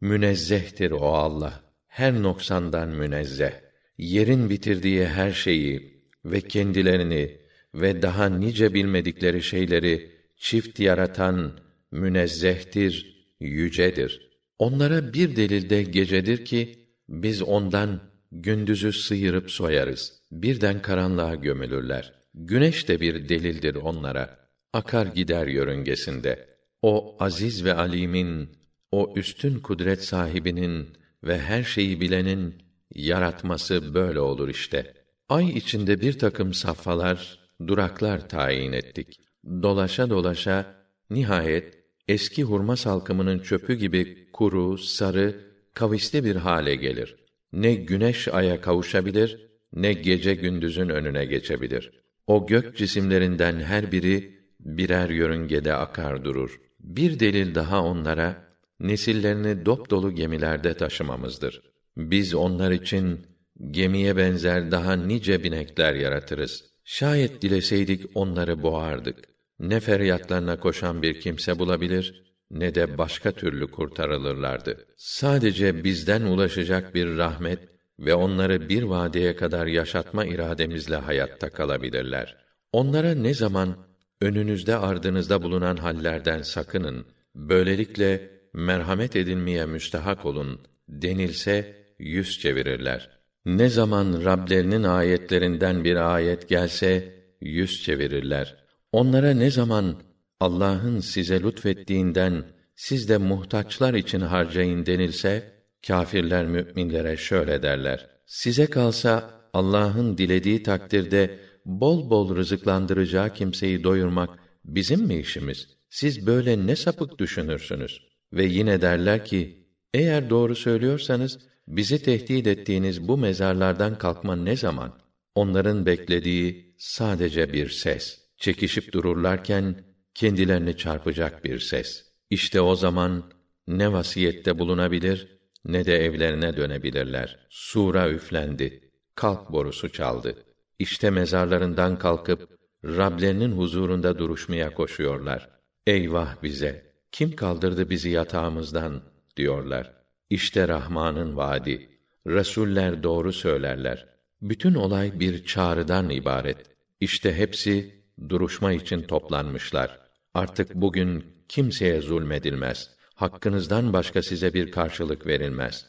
Münezzehtir o Allah. Her noksandan münezzeh. Yerin bitirdiği her şeyi ve kendilerini ve daha nice bilmedikleri şeyleri çift yaratan münezzehtir, yücedir. Onlara bir delil de gecedir ki biz ondan gündüzü sıyırıp soyarız. Birden karanlığa gömülürler. Güneş de bir delildir onlara. Akar gider yörüngesinde. O aziz ve alimin, o üstün kudret sahibinin ve her şeyi bilenin yaratması böyle olur işte. Ay içinde bir takım safhalar, duraklar tayin ettik. Dolaşa dolaşa nihayet eski hurma salkımının çöpü gibi kuru, sarı, kavisli bir hale gelir. Ne güneş aya kavuşabilir, ne gece gündüzün önüne geçebilir. O gök cisimlerinden her biri birer yörüngede akar durur. Bir delil daha onlara nesillerini dop dolu gemilerde taşımamızdır. Biz onlar için gemiye benzer daha nice binekler yaratırız. Şayet dileseydik onları boğardık. Ne feryatlarına koşan bir kimse bulabilir, ne de başka türlü kurtarılırlardı. Sadece bizden ulaşacak bir rahmet ve onları bir vadeye kadar yaşatma irademizle hayatta kalabilirler. Onlara ne zaman önünüzde ardınızda bulunan hallerden sakının, böylelikle merhamet edilmeye müstehak olun denilse yüz çevirirler. Ne zaman Rablerinin ayetlerinden bir ayet gelse yüz çevirirler. Onlara ne zaman Allah'ın size lütfettiğinden siz de muhtaçlar için harcayın denilse kâfirler müminlere şöyle derler: Size kalsa Allah'ın dilediği takdirde bol bol rızıklandıracağı kimseyi doyurmak bizim mi işimiz? Siz böyle ne sapık düşünürsünüz? Ve yine derler ki, eğer doğru söylüyorsanız, bizi tehdit ettiğiniz bu mezarlardan kalkma ne zaman? Onların beklediği sadece bir ses. Çekişip dururlarken, kendilerini çarpacak bir ses. İşte o zaman, ne vasiyette bulunabilir, ne de evlerine dönebilirler. Sura üflendi. Kalk borusu çaldı. İşte mezarlarından kalkıp, Rablerinin huzurunda duruşmaya koşuyorlar. Eyvah bize! Kim kaldırdı bizi yatağımızdan? diyorlar. İşte Rahman'ın vaadi. Resuller doğru söylerler. Bütün olay bir çağrıdan ibaret. İşte hepsi duruşma için toplanmışlar. Artık bugün kimseye zulmedilmez. Hakkınızdan başka size bir karşılık verilmez.